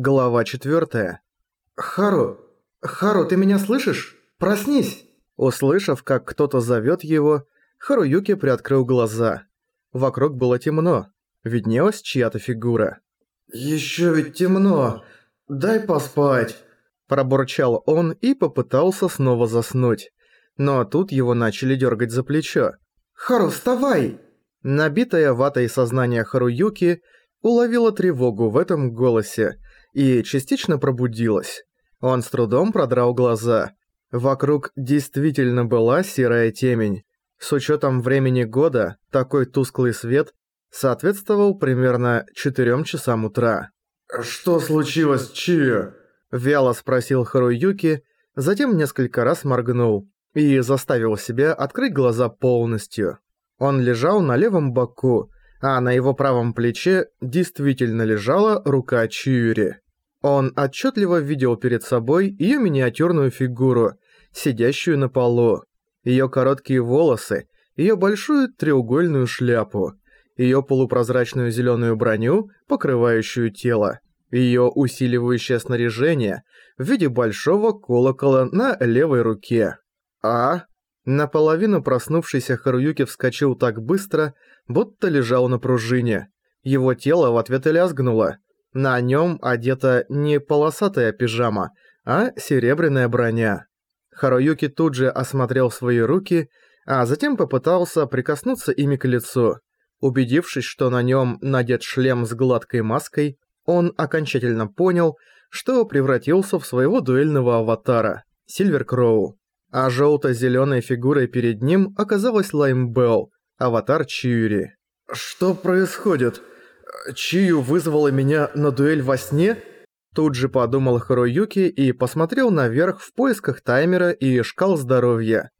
Глава 4. «Хару! Хару, ты меня слышишь? Проснись!» Услышав, как кто-то зовет его, Харуюки приоткрыл глаза. Вокруг было темно. Виднелась чья-то фигура. «Ещё ведь темно. Дай поспать!» Пробурчал он и попытался снова заснуть. Но тут его начали дергать за плечо. «Хару, вставай!» Набитая ватой сознание Харуюки уловила тревогу в этом голосе и частично пробудилась. Он с трудом продрал глаза. Вокруг действительно была серая темень. С учетом времени года, такой тусклый свет соответствовал примерно 4 часам утра. «Что случилось, Чио?» – вяло спросил Харуюки, затем несколько раз моргнул и заставил себя открыть глаза полностью. Он лежал на левом боку, а на его правом плече действительно лежала рука Чиури. Он отчетливо видел перед собой ее миниатюрную фигуру, сидящую на полу, ее короткие волосы, ее большую треугольную шляпу, ее полупрозрачную зеленую броню, покрывающую тело, ее усиливающее снаряжение в виде большого колокола на левой руке. А Наполовину проснувшийся Харуюки вскочил так быстро, будто лежал на пружине. Его тело в ответ лязгнуло. На нем одета не полосатая пижама, а серебряная броня. Харуюки тут же осмотрел свои руки, а затем попытался прикоснуться ими к лицу. Убедившись, что на нем надет шлем с гладкой маской, он окончательно понял, что превратился в своего дуэльного аватара – Сильвер Кроу а желто-зеленой фигурой перед ним оказалась Лайм Белл, аватар Чиури. «Что происходит? Чию вызвала меня на дуэль во сне?» Тут же подумал Харуюки и посмотрел наверх в поисках таймера и шкал здоровья.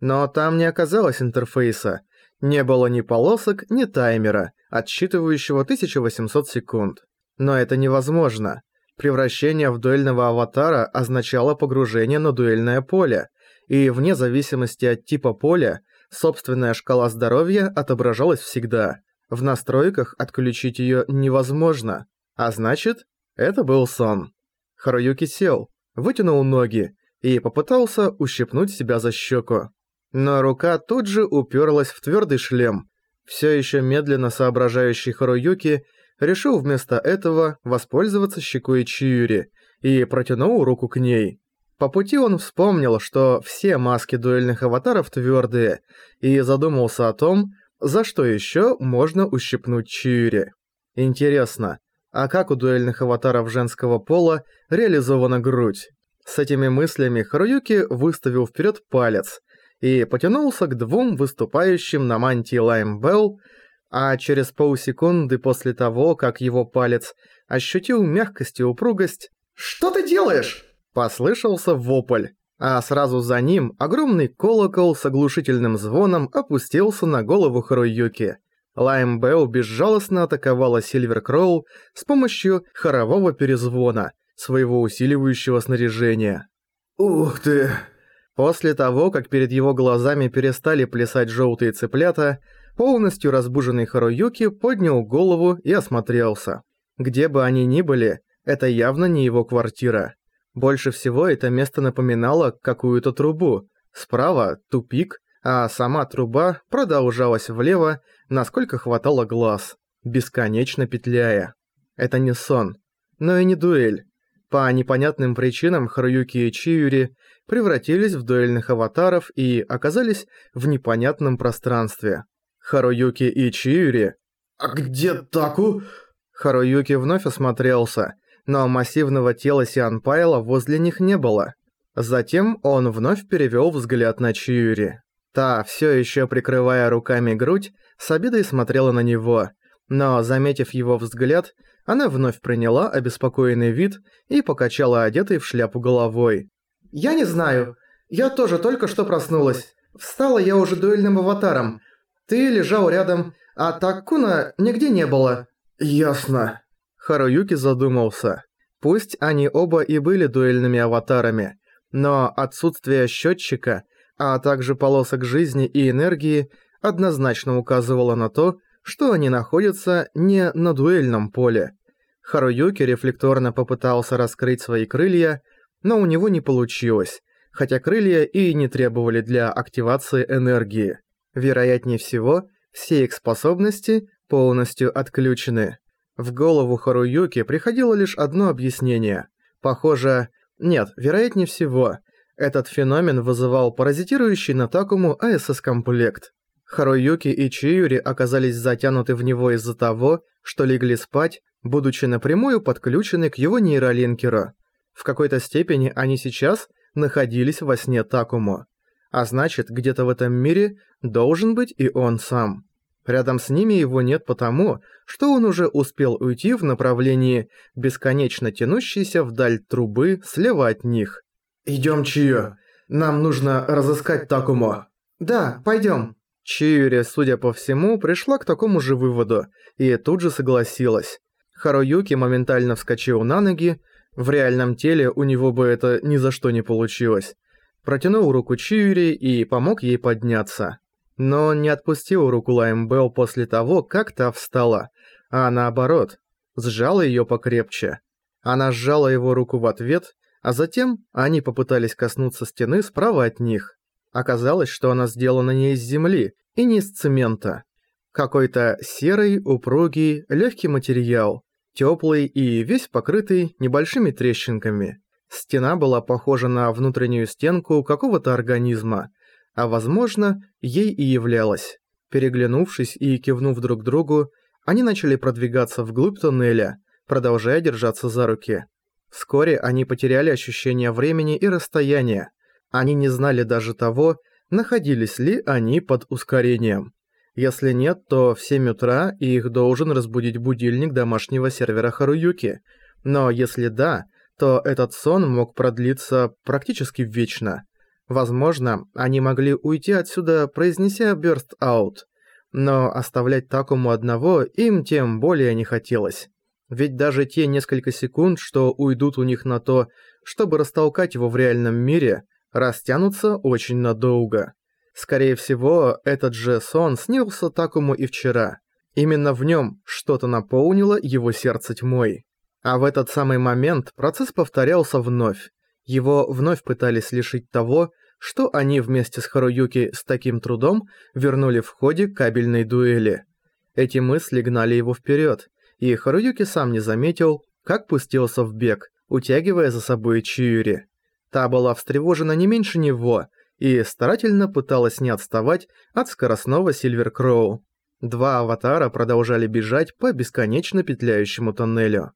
Но там не оказалось интерфейса. Не было ни полосок, ни таймера, отсчитывающего 1800 секунд. Но это невозможно. Превращение в дуэльного аватара означало погружение на дуэльное поле, и вне зависимости от типа поля, собственная шкала здоровья отображалась всегда. В настройках отключить её невозможно, а значит, это был сон. Харуюки сел, вытянул ноги и попытался ущипнуть себя за щеку. Но рука тут же уперлась в твердый шлем. Все еще медленно соображающий Харуюки решил вместо этого воспользоваться щекой Чиюри и протянул руку к ней. По пути он вспомнил, что все маски дуэльных аватаров твердые, и задумался о том, за что еще можно ущипнуть Чиури. Интересно, а как у дуэльных аватаров женского пола реализована грудь? С этими мыслями Харуюки выставил вперед палец и потянулся к двум выступающим на мантии Лайм Белл, а через полсекунды после того, как его палец ощутил мягкость и упругость «Что ты делаешь?» Послышался вопль, а сразу за ним огромный колокол с оглушительным звоном опустился на голову Харуюки. Лайм Белл безжалостно атаковала Сильвер Кроу с помощью хорового перезвона, своего усиливающего снаряжения. «Ух ты!» После того, как перед его глазами перестали плясать желтые цыплята, полностью разбуженный Харуюки поднял голову и осмотрелся. Где бы они ни были, это явно не его квартира. Больше всего это место напоминало какую-то трубу. Справа – тупик, а сама труба продолжалась влево, насколько хватало глаз, бесконечно петляя. Это не сон, но и не дуэль. По непонятным причинам Харуюки и Чиюри превратились в дуэльных аватаров и оказались в непонятном пространстве. Харуюки и Чиюри... «А где Таку?» Харуюки вновь осмотрелся но массивного тела Сианпайла возле них не было. Затем он вновь перевёл взгляд на Чиури. Та, всё ещё прикрывая руками грудь, с обидой смотрела на него, но, заметив его взгляд, она вновь приняла обеспокоенный вид и покачала одетой в шляпу головой. «Я не знаю. Я тоже только что проснулась. Встала я уже дуэльным аватаром. Ты лежал рядом, а Такуна нигде не было». «Ясно», Харуюки задумался. Пусть они оба и были дуэльными аватарами, но отсутствие счетчика, а также полосок жизни и энергии однозначно указывало на то, что они находятся не на дуэльном поле. Харуюки рефлекторно попытался раскрыть свои крылья, но у него не получилось, хотя крылья и не требовали для активации энергии. Вероятнее всего, все их способности полностью отключены. В голову Харуюки приходило лишь одно объяснение. Похоже... Нет, вероятнее всего, этот феномен вызывал паразитирующий на Такому АСС-комплект. Харуюки и Чиюри оказались затянуты в него из-за того, что легли спать, будучи напрямую подключены к его нейролинкеру. В какой-то степени они сейчас находились во сне Такому. А значит, где-то в этом мире должен быть и он сам. Рядом с ними его нет потому, что он уже успел уйти в направлении бесконечно тянущейся вдаль трубы слева от них. «Идём, Чио. Нам нужно разыскать Такумо». «Да, пойдём». Чиури, судя по всему, пришла к такому же выводу и тут же согласилась. Харуюки моментально вскочил на ноги, в реальном теле у него бы это ни за что не получилось. Протянул руку Чиури и помог ей подняться. Но он не отпустил руку Лаймбелл после того, как та встала, а наоборот, сжал её покрепче. Она сжала его руку в ответ, а затем они попытались коснуться стены справа от них. Оказалось, что она сделана не из земли и не из цемента. Какой-то серый, упругий, легкий материал, теплый и весь покрытый небольшими трещинками. Стена была похожа на внутреннюю стенку какого-то организма, а возможно, ей и являлась. Переглянувшись и кивнув друг другу, они начали продвигаться вглубь туннеля, продолжая держаться за руки. Вскоре они потеряли ощущение времени и расстояния, они не знали даже того, находились ли они под ускорением. Если нет, то в 7 утра их должен разбудить будильник домашнего сервера Харуюки. Но если да, то этот сон мог продлиться практически вечно. Возможно, они могли уйти отсюда, произнеся «burst out», но оставлять Такому одного им тем более не хотелось. Ведь даже те несколько секунд, что уйдут у них на то, чтобы растолкать его в реальном мире, растянутся очень надолго. Скорее всего, этот же сон снился Такому и вчера. Именно в нем что-то наполнило его сердце тьмой. А в этот самый момент процесс повторялся вновь. Его вновь пытались лишить того, что они вместе с Харуюки с таким трудом вернули в ходе кабельной дуэли. Эти мысли гнали его вперед, и Харуюки сам не заметил, как пустился в бег, утягивая за собой Чиюри. Та была встревожена не меньше него и старательно пыталась не отставать от скоростного Сильвер Кроу. Два аватара продолжали бежать по бесконечно петляющему тоннелю.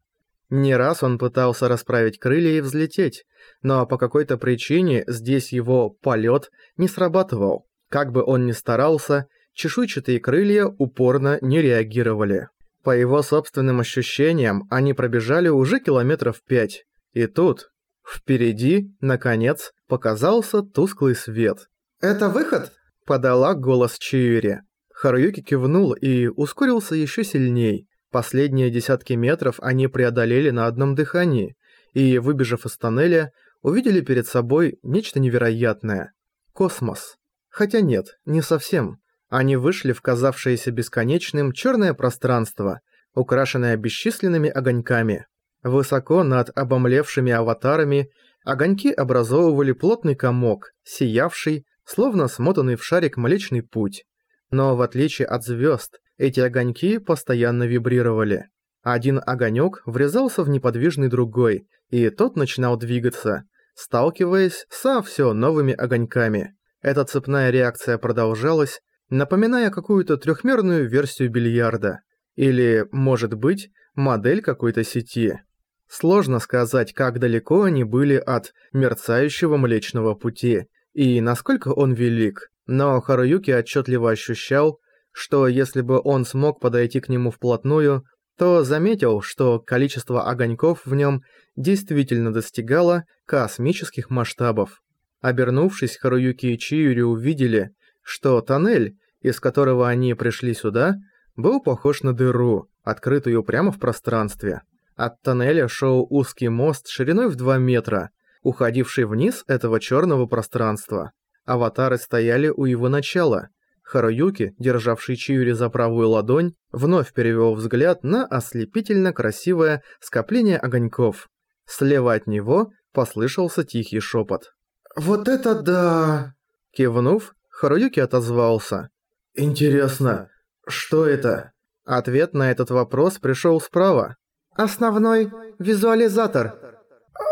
Не раз он пытался расправить крылья и взлететь, но по какой-то причине здесь его полет не срабатывал. Как бы он ни старался, чешуйчатые крылья упорно не реагировали. По его собственным ощущениям, они пробежали уже километров пять. И тут, Впереди, наконец, показался тусклый свет. «Это выход?» – подала голос Чиури. Харуюки кивнул и ускорился еще сильней. Последние десятки метров они преодолели на одном дыхании, и, выбежав из тоннеля, увидели перед собой нечто невероятное. Космос. Хотя нет, не совсем. Они вышли в казавшееся бесконечным черное пространство, украшенное бесчисленными огоньками. Высоко над обомлевшими аватарами огоньки образовывали плотный комок, сиявший, словно смотанный в шарик Млечный Путь. Но в отличие от звезд, эти огоньки постоянно вибрировали. Один огонек врезался в неподвижный другой, и тот начинал двигаться, сталкиваясь со все новыми огоньками. Эта цепная реакция продолжалась, напоминая какую-то трехмерную версию бильярда. Или, может быть, модель какой-то сети. Сложно сказать, как далеко они были от мерцающего Млечного Пути и насколько он велик, но Харуюки отчетливо ощущал, что если бы он смог подойти к нему вплотную, то заметил, что количество огоньков в нем действительно достигало космических масштабов. Обернувшись, Харуюки и Чиюри увидели, что тоннель, из которого они пришли сюда, был похож на дыру, открытую прямо в пространстве. От тоннеля шел узкий мост шириной в 2 метра, уходивший вниз этого черного пространства. Аватары стояли у его начала. Харуюки, державший Чиури за правую ладонь, вновь перевел взгляд на ослепительно красивое скопление огоньков. Слева от него послышался тихий шепот. «Вот это да!» Кивнув, Харуюки отозвался. «Интересно, что это?» Ответ на этот вопрос пришел справа. «Основной визуализатор».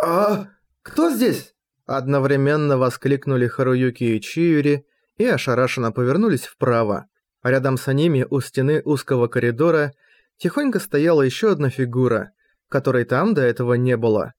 «А кто здесь?» Одновременно воскликнули Харуюки и Чиури и ошарашенно повернулись вправо. Рядом с ними у стены узкого коридора тихонько стояла еще одна фигура, которой там до этого не было.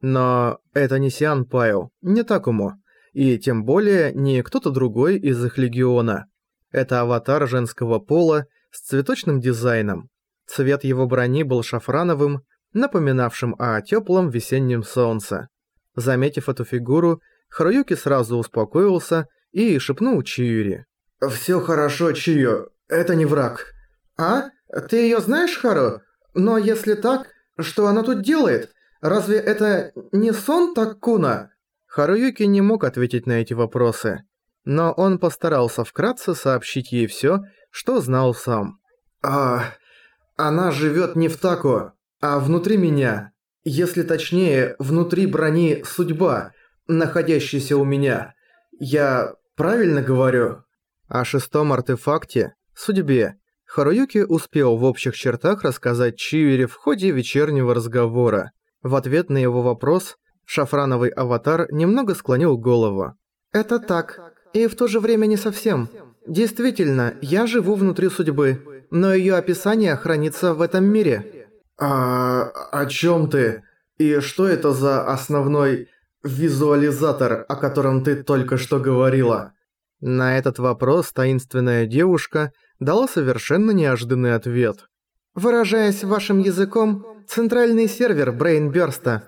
Но это не Сиан Пайо, не Такому, и тем более не кто-то другой из их легиона. Это аватар женского пола с цветочным дизайном. Цвет его брони был шафрановым, напоминавшим о теплом весеннем солнце. Заметив эту фигуру, Харуюки сразу успокоился и шепнул Чиюри. «Всё хорошо, Чио, это не враг». «А? Ты её знаешь, Хару? Но если так, что она тут делает? Разве это не сон Таккуна?» Харуюки не мог ответить на эти вопросы, но он постарался вкратце сообщить ей всё, что знал сам. «А, она живёт не в Таку, а внутри меня. Если точнее, внутри брони судьба, находящаяся у меня. Я правильно говорю?» О шестом артефакте, судьбе, Харуюки успел в общих чертах рассказать Чиури в ходе вечернего разговора. В ответ на его вопрос шафрановый аватар немного склонил голову. «Это так, и в то же время не совсем. Действительно, я живу внутри судьбы, но её описание хранится в этом мире». «А о чём ты? И что это за основной визуализатор, о котором ты только что говорила?» На этот вопрос таинственная девушка дала совершенно неожиданный ответ. «Выражаясь вашим языком, центральный сервер Брейнбёрста».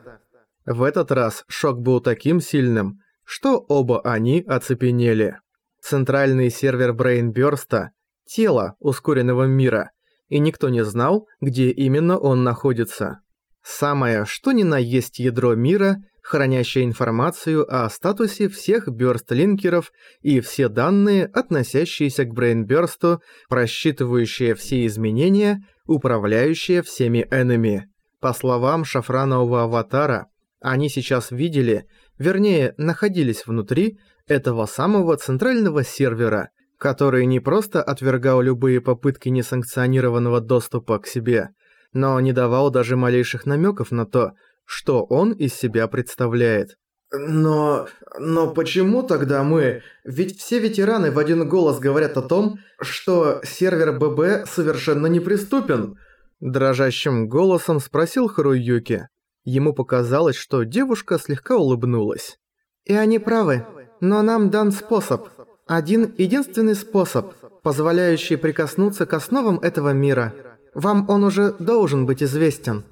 В этот раз шок был таким сильным, что оба они оцепенели. Центральный сервер Брейнбёрста – тело ускоренного мира, и никто не знал, где именно он находится. Самое, что ни на есть ядро мира – хранящая информацию о статусе всех бёрст-линкеров и все данные, относящиеся к брейнбёрсту, просчитывающие все изменения, управляющие всеми энеми. По словам шафранового аватара, они сейчас видели, вернее, находились внутри этого самого центрального сервера, который не просто отвергал любые попытки несанкционированного доступа к себе, но не давал даже малейших намеков на то, что он из себя представляет. Но... но почему тогда мы... Ведь все ветераны в один голос говорят о том, что сервер ББ совершенно неприступен. Дрожащим голосом спросил Харуюки. Ему показалось, что девушка слегка улыбнулась. И они правы, но нам дан способ. Один единственный способ, позволяющий прикоснуться к основам этого мира. Вам он уже должен быть известен.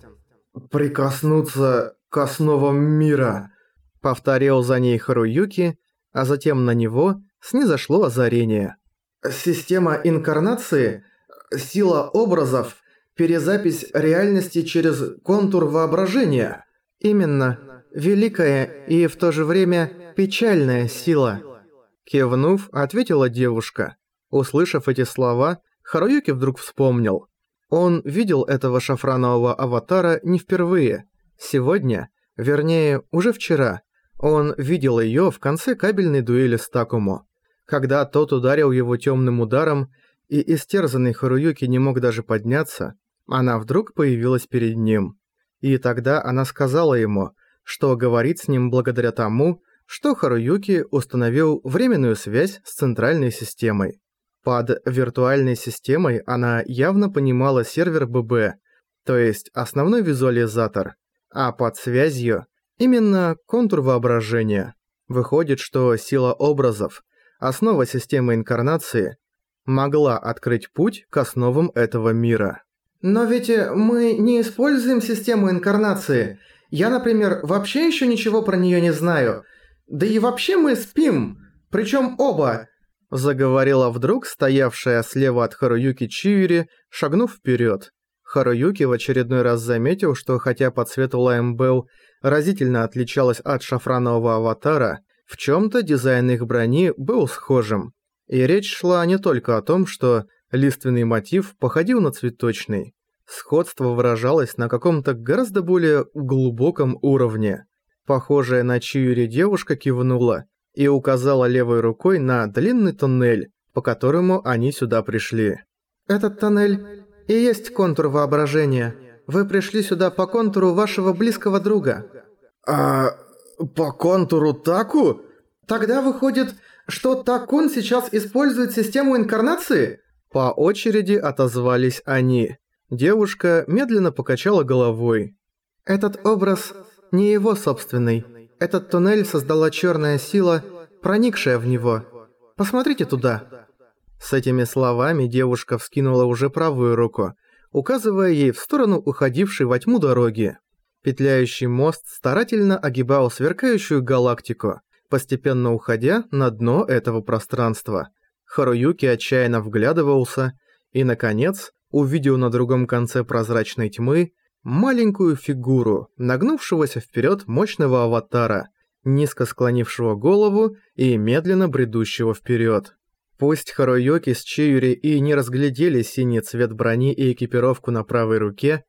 «Прикоснуться к основам мира», — повторил за ней Харуюки, а затем на него снизошло озарение. «Система инкарнации, сила образов, перезапись реальности через контур воображения». «Именно. Великая и в то же время печальная сила». Кивнув, ответила девушка. Услышав эти слова, Харуюки вдруг вспомнил. Он видел этого шафранового аватара не впервые. Сегодня, вернее, уже вчера, он видел её в конце кабельной дуэли с Такумо. Когда тот ударил его тёмным ударом, и истерзанный Харуюки не мог даже подняться, она вдруг появилась перед ним. И тогда она сказала ему, что говорит с ним благодаря тому, что Харуюки установил временную связь с центральной системой. Под виртуальной системой она явно понимала сервер ББ, то есть основной визуализатор, а под связью именно контур воображения. Выходит, что сила образов, основа системы инкарнации, могла открыть путь к основам этого мира. Но ведь э, мы не используем систему инкарнации. Я, например, вообще еще ничего про нее не знаю. Да и вообще мы спим. Причем оба. Заговорила вдруг стоявшая слева от Харуюки Чиури, шагнув вперед. Харуюки в очередной раз заметил, что хотя по цвету Лаймбелл разительно отличалась от шафранового аватара, в чем то дизайн их брони был схожим. И речь шла не только о том, что лиственный мотив походил на цветочный. Сходство выражалось на каком-то гораздо более глубоком уровне. Похожая на Чиури девушка кивнула и указала левой рукой на длинный туннель, по которому они сюда пришли. «Этот тоннель и есть контур воображения. Вы пришли сюда по контуру вашего близкого друга». «А... по контуру Таку?» «Тогда выходит, что Такун сейчас использует систему инкарнации?» По очереди отозвались они. Девушка медленно покачала головой. «Этот образ не его собственный. Этот туннель создала черная сила, проникшая в него. Посмотрите туда». С этими словами девушка вскинула уже правую руку, указывая ей в сторону уходившей во тьму дороги. Петляющий мост старательно огибал сверкающую галактику, постепенно уходя на дно этого пространства. Харуюки отчаянно вглядывался и, наконец, увидел на другом конце прозрачной тьмы маленькую фигуру, нагнувшегося вперед мощного аватара, низко склонившего голову и медленно бредущего вперед. Пусть Харуюки с Чиюри и не разглядели синий цвет брони и экипировку на правой руке,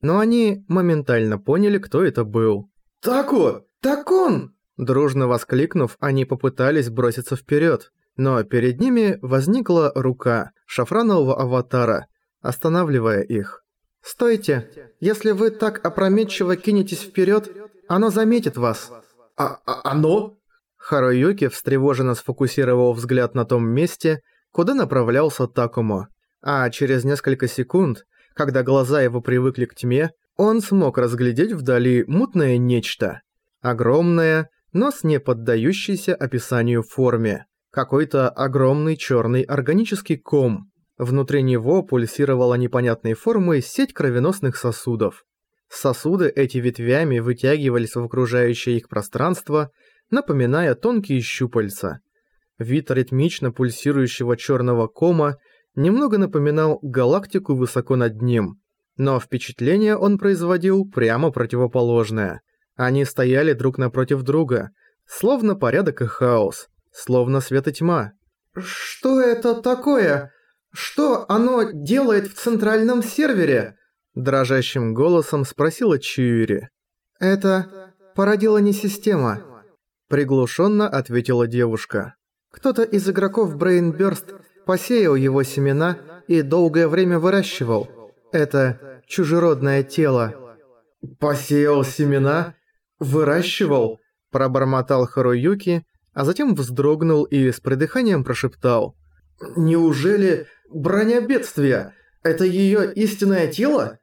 но они моментально поняли, кто это был. «Таку! Такун!» Дружно воскликнув, они попытались броситься вперед, но перед ними возникла рука шафранового аватара, останавливая их. «Стойте! Если вы так опрометчиво кинетесь вперед, оно заметит вас!» «А, а оно?» Харуюки встревоженно сфокусировал взгляд на том месте, куда направлялся Такумо. А через несколько секунд, когда глаза его привыкли к тьме, он смог разглядеть вдали мутное нечто. Огромное, но с неподдающейся описанию форме. Какой-то огромный черный органический ком. Внутри него пульсировала непонятной формы сеть кровеносных сосудов. Сосуды эти ветвями вытягивались в окружающее их пространство, напоминая тонкие щупальца. Вид ритмично пульсирующего черного кома немного напоминал галактику высоко над ним, но впечатление он производил прямо противоположное. Они стояли друг напротив друга, словно порядок и хаос, словно свет и тьма. «Что это такое? Что оно делает в центральном сервере?» Дрожащим голосом спросила Чьюри. «Это породила не система. Приглушенно ответила девушка. Кто-то из игроков Brainburst посеял его семена и долгое время выращивал. Это чужеродное тело. «Посеял семена? Выращивал?» Пробормотал Харуюки, а затем вздрогнул и с придыханием прошептал. «Неужели броня бедствия? Это её истинное тело?»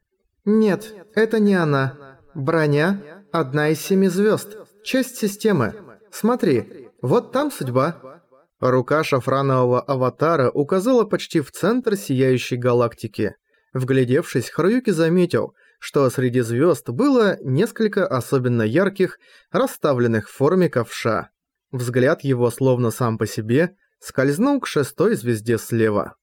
«Нет, это не она. Броня – одна из семи звёзд, часть системы. Смотри, вот там судьба». Рука шафранового аватара указала почти в центр сияющей галактики. Вглядевшись, Харуюки заметил, что среди звезд было несколько особенно ярких, расставленных в форме ковша. Взгляд его, словно сам по себе, скользнул к шестой звезде слева.